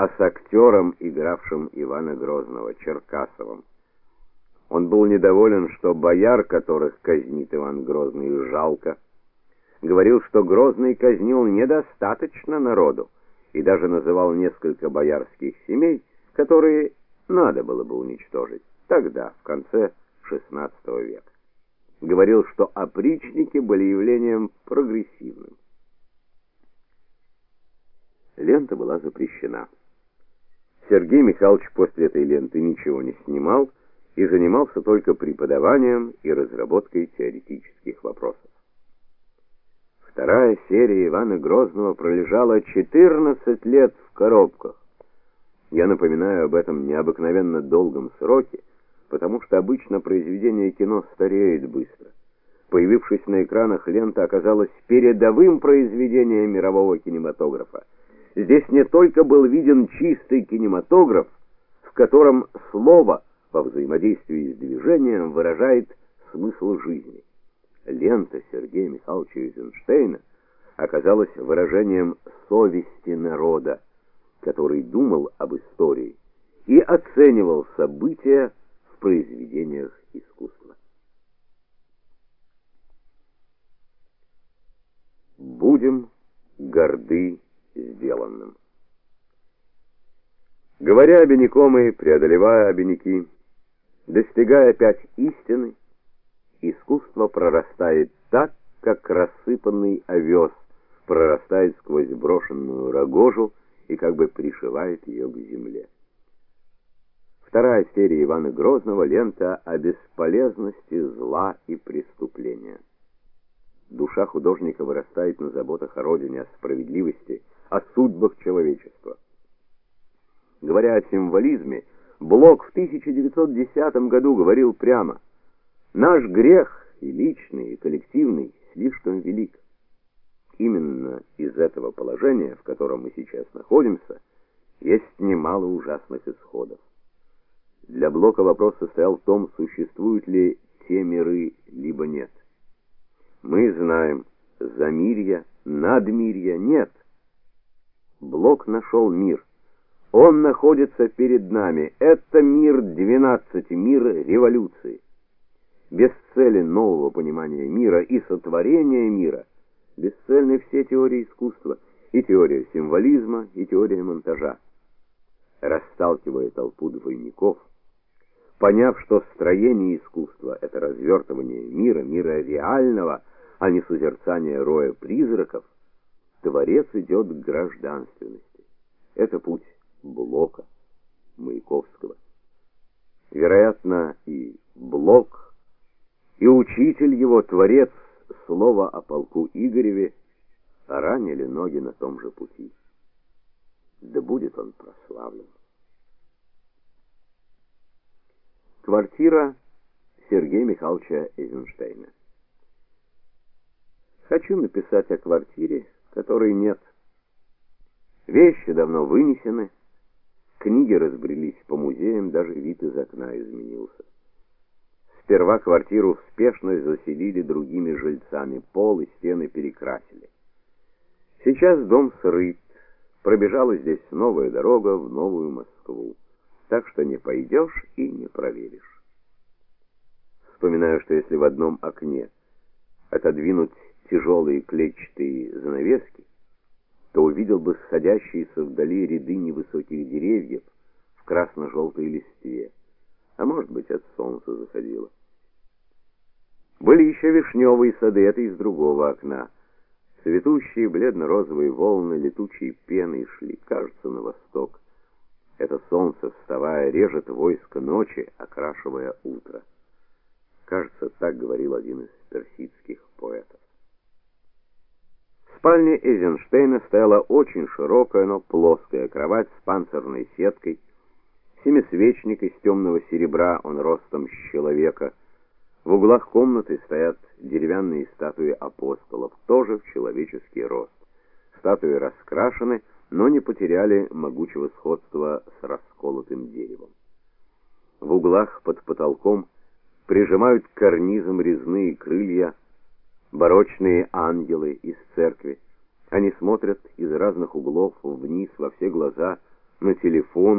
а с актером, игравшим Ивана Грозного, Черкасовым. Он был недоволен, что бояр, которых казнит Иван Грозный, жалко. Говорил, что Грозный казнил недостаточно народу, и даже называл несколько боярских семей, которые надо было бы уничтожить тогда, в конце XVI века. Говорил, что опричники были явлением прогрессивным. Лента была запрещена. Сергей Михайлович после этой ленты ничего не снимал, и занимался только преподаванием и разработкой теоретических вопросов. Вторая серия Ивана Грозного пролежала 14 лет в коробках. Я напоминаю об этом необыкновенно долгом сроке, потому что обычно произведение кино стареет быстро. Появившись на экранах, лента оказалась передовым произведением мирового кинематографа. Здесь не только был виден чистый кинематограф, в котором слово во взаимодействии с движением выражает смысл жизни. Лента Сергея Михайловича Эйзенштейна оказалась выражением совести народа, который думал об истории и оценивал события в произведениях искусства. Будем горды сделанным. Говоря обиняком и преодолевая обиняки, Достигая опять истины, искусство прорастает так, как рассыпанный овес прорастает сквозь брошенную рогожу и как бы пришивает ее к земле. Вторая серия Ивана Грозного лента о бесполезности зла и преступления. Душа художника вырастает на заботах о родине, о справедливости, о судьбах человечества. Говоря о символизме, Блок в 1910 году говорил прямо: "Наш грех, и личный, и коллективный, слишком велик". Именно из этого положения, в котором мы сейчас находимся, есть немало ужасных исходов. Для Блока вопрос состоял в том, существуют ли те миры, знаем, замирья, надмирья нет. Блок нашел мир он находится перед нами. Это мир 12, мир революции. Без цели нового понимания мира и сотворения мира бесцельны все теории искусства, и теория символизма, и теория монтажа. Расталкивая толпу двойников, поняв, что строение искусства это развертывание мира, мира реального, а не созерцание роя призраков, творец идет к гражданственности. Это путь Блока, Маяковского. Вероятно, и Блок, и учитель его, творец слова о полку Игореве, ранили ноги на том же пути. Да будет он прославлен. Квартира Сергея Михайловича Эйзенштейна. Хочу написать о квартире, которой нет. Вещи давно вынесены, Книги разбрелись по музеям, даже вид из окна изменился. Сперва квартиру спешно заселили другими жильцами, пол и стены перекрасили. Сейчас дом срыт. Пробежала здесь новая дорога в новую Москву, так что не пойдешь и не проверишь. Вспоминаю, что если в одном окне отодвинуть тяжелые клетчатые занавески, то увидел бы сходящиеся вдали ряды невысоких деревьев в красно-желтой листве, а может быть, от солнца заходило. Были еще вишневые сады, это из другого окна. Цветущие бледно-розовые волны летучей пены шли, кажется, на восток. Это солнце, вставая, режет войско ночи, окрашивая утро. Кажется, так говорил один из персидских поэтов спальне Эйзенштейна стояла очень широкая, но плоская кровать с панцирной сеткой, семисвечник из темного серебра, он ростом с человека. В углах комнаты стоят деревянные статуи апостолов, тоже в человеческий рост. Статуи раскрашены, но не потеряли могучего сходства с расколотым деревом. В углах под потолком прижимают к карнизам резные крылья барочные ангелы из церкви. Они смотрят из разных углов вниз во все глаза на телефон,